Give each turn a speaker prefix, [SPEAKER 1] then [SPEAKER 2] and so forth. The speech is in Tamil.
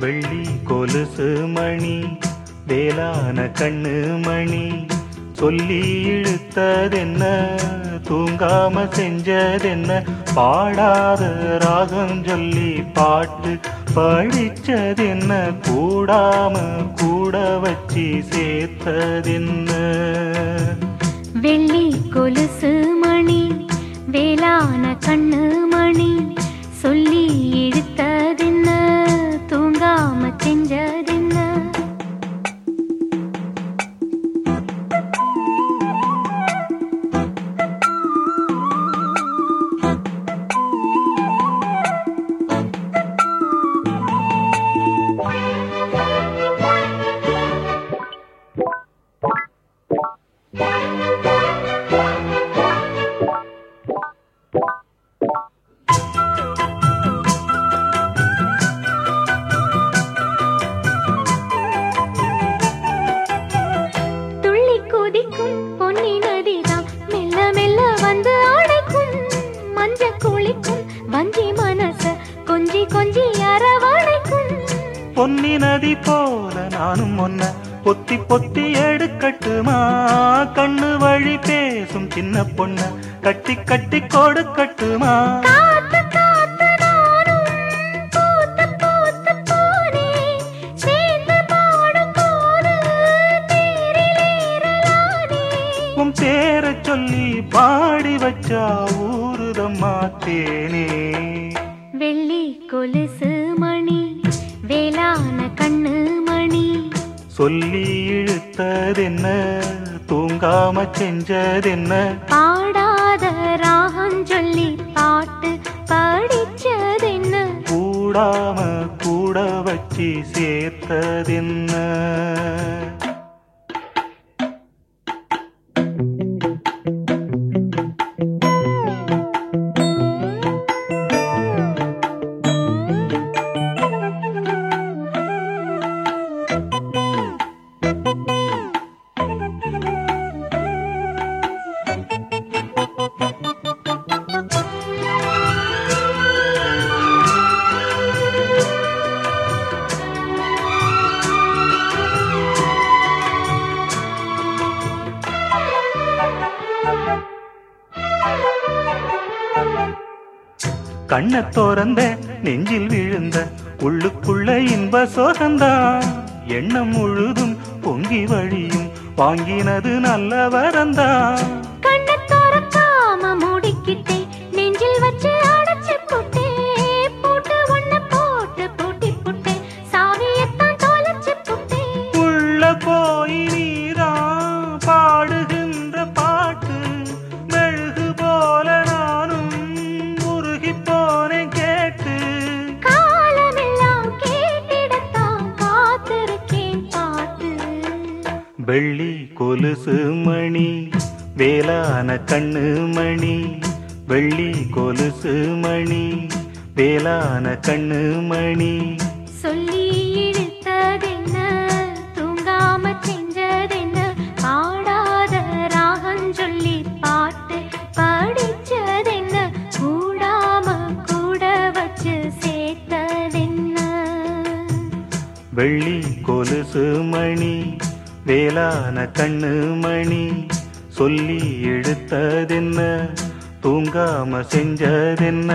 [SPEAKER 1] வெள்ளி கொலுசு மணி வேளான கண்ணு மணி. சொல்லி இழுத்ததென்ன தூங்காம செஞ்சதென்ன. பாடாத ராகம் சொல்லி பாட்டு படிச்சதென்ன. கூடாம கூட வச்சு சேர்த்ததென்ன.
[SPEAKER 2] வெள்ளி கொலுசு மணி வேளான கண்ணு மணி. சொல்லி இழுத்தது பொன்னி நதிதான். மெல்ல மெல்ல வந்து அடைக்கும் மஞ்ச குளிக்கும் வஞ்சி மனச கொஞ்சி கொஞ்சி அரவணைக்கும்.
[SPEAKER 1] பொன்னி நதி போல நானும் ஒன்ன பொத்தி பொத்தி எடுக்கட்டுமா? கண்ணு வழி பேசும் சின்ன பொண்ண கட்டி கட்டி கொடுக்கட்டுமா? பாடி வச்சா ஊருதம்மா தேனே.
[SPEAKER 2] வெள்ளி கொலுசு மணி வேளான கண்ணு மணி.
[SPEAKER 1] சொல்லி இழுத்ததென்ன தூங்காம செஞ்சதென்ன.
[SPEAKER 2] பாடாத ராகம் சொல்லி பாட்டு படிச்சதென்ன.
[SPEAKER 1] கூடாம கூட வச்சு சேர்த்ததென்ன. கண்ண தோறந்த நெஞ்சில் விழுந்த உள்ளுக்குள்ள இன்ப சோகந்தான் எண்ணம் முழுதும் பொங்கி வழியும் வாங்கினது நல்ல வரந்தான் வெள்ளி கொலுசு மணி வேளான கண்ணு மணி வெள்ளி கொலுசு மணி வேளான கண்ணு மணி.
[SPEAKER 2] சொல்லி இழுத்ததென்ன தூங்காம செஞ்சதென்ன பாடாத ராகம் சொல்லி பாட்டு படிச்சதென்ன கூடாம கூட வச்சு சேர்த்ததென்ன?
[SPEAKER 1] வெள்ளி கொலுசு மணி வேளான கண்ணு மணி சொல்லி எடுத்ததென்ன? தூங்காம செஞ்சதென்ன?